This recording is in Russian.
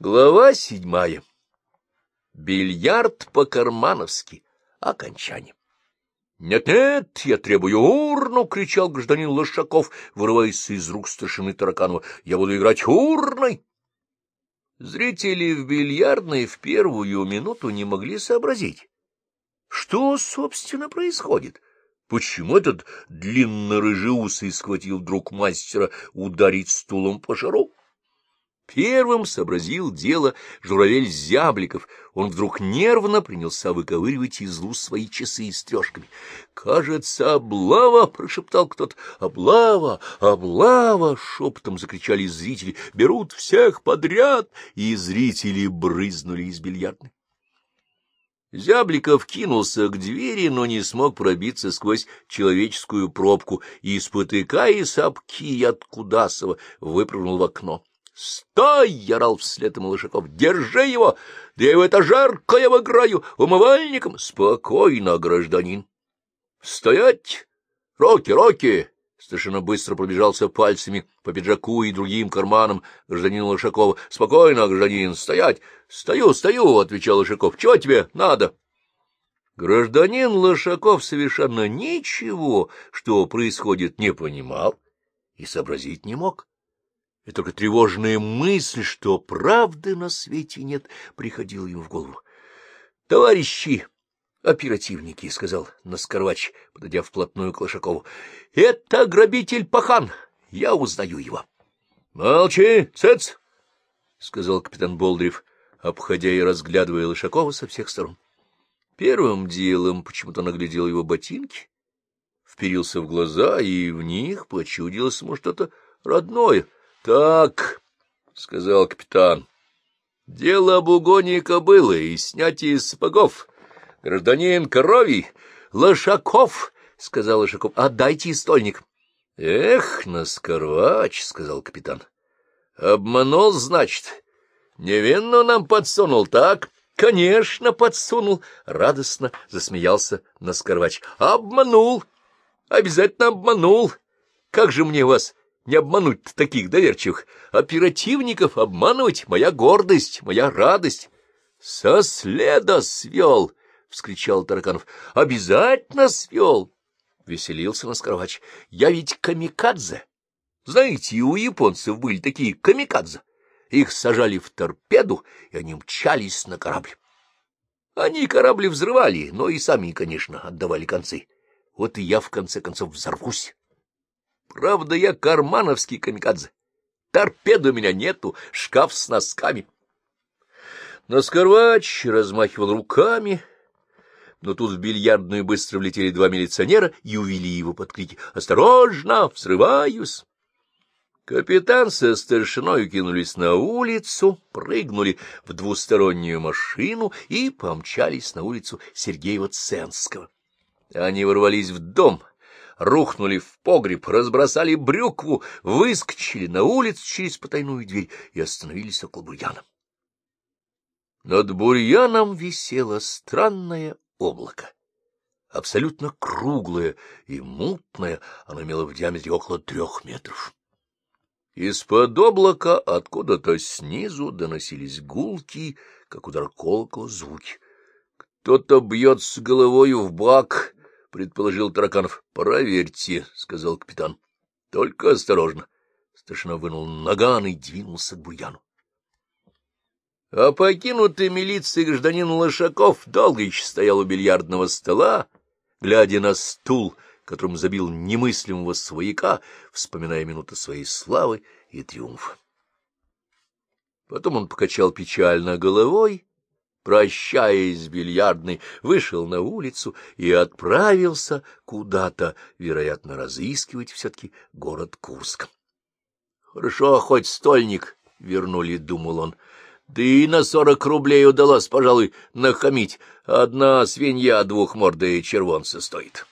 Глава седьмая. Бильярд по-кармановски. Окончание. «Нет-нет, я требую урну!» — кричал гражданин Лошаков, вырываясь из рук старшины Тараканова. «Я буду играть урной!» Зрители в бильярдной в первую минуту не могли сообразить, что, собственно, происходит. Почему этот длинно-рыжеусый схватил друг мастера ударить стулом по шару? Первым сообразил дело журавель Зябликов. Он вдруг нервно принялся выковыривать из луз свои часы с трешками. — Кажется, облава! — прошептал кто-то. — Облава! Облава! — шепотом закричали зрители. — Берут всех подряд! И зрители брызнули из бильярдной. Зябликов кинулся к двери, но не смог пробиться сквозь человеческую пробку и, спотыкаясь об кий от Кудасова, выпрыгнул в окно. «Стой!» — ярал вслед ему Лошаков. «Держи его! Да я в это жаркое выиграю умывальником!» «Спокойно, гражданин!» «Стоять! Роки, роки!» Старшина быстро пробежался пальцами по пиджаку и другим карманам гражданина Лошакова. — Спокойно, гражданин, стоять! — Стою, стою, — отвечал Лошаков. — Чего тебе надо? Гражданин Лошаков совершенно ничего, что происходит, не понимал и сообразить не мог и только тревожная мысль, что правды на свете нет, приходила ему в голову. — Товарищи оперативники, — сказал Наскорвач, подойдя вплотную к Лошакову, — это грабитель Пахан, я узнаю его. — Молчи, цец, — сказал капитан Болдырев, обходя и разглядывая Лошакова со всех сторон. Первым делом почему-то наглядел его ботинки, вперился в глаза, и в них почудилось ему что-то родное —— Так, — сказал капитан, — дело об угоне кобылы и снятии сапогов. Гражданин Коровий, Лошаков, — сказал Лошаков, — отдайте стольник. — Эх, наскорвач, — сказал капитан. — Обманул, значит. Невинно нам подсунул, так? — Конечно, подсунул, — радостно засмеялся Наскорвач. — Обманул, обязательно обманул. Как же мне вас не обмануть таких доверчивых. Оперативников обманывать — моя гордость, моя радость. — Со следа свел! — вскричал Тараканов. — Обязательно свел! — веселился Наскоровач. — Я ведь камикадзе. Знаете, у японцев были такие камикадзе. Их сажали в торпеду, и они мчались на корабль. Они корабли взрывали, но и сами, конечно, отдавали концы. Вот и я, в конце концов, взорвусь. Правда, я кармановский камикадзе. Торпеды у меня нету, шкаф с носками. Наскорвач размахивал руками, но тут в бильярдную быстро влетели два милиционера и увели его под крики «Осторожно! Взрываюсь!» Капитан со старшиной кинулись на улицу, прыгнули в двустороннюю машину и помчались на улицу Сергеева-Ценского. Они ворвались в дом, рухнули в погреб, разбросали брюкву, выскочили на улицу через потайную дверь и остановились около бурьяна. Над бурьяном висело странное облако. Абсолютно круглое и мутное, оно имело в диаметре около трех метров. Из-под облака откуда-то снизу доносились гулки, как удар колокола звуки. Кто-то бьется головою в бак, — предположил Тараканов. — Проверьте, — сказал капитан. — Только осторожно. Старшина вынул наган и двинулся к бурьяну. А покинутый милицией гражданин Лошаков долго еще стоял у бильярдного стола, глядя на стул, которым забил немыслимого свояка, вспоминая минуты своей славы и триумфа. Потом он покачал печально головой прощаясь с бильярдной, вышел на улицу и отправился куда-то, вероятно, разыскивать все-таки город Курск. Хорошо, хоть стольник вернули, — думал он. Да и на сорок рублей удалось, пожалуй, нахамить. Одна свинья двухмордая червонца стоит.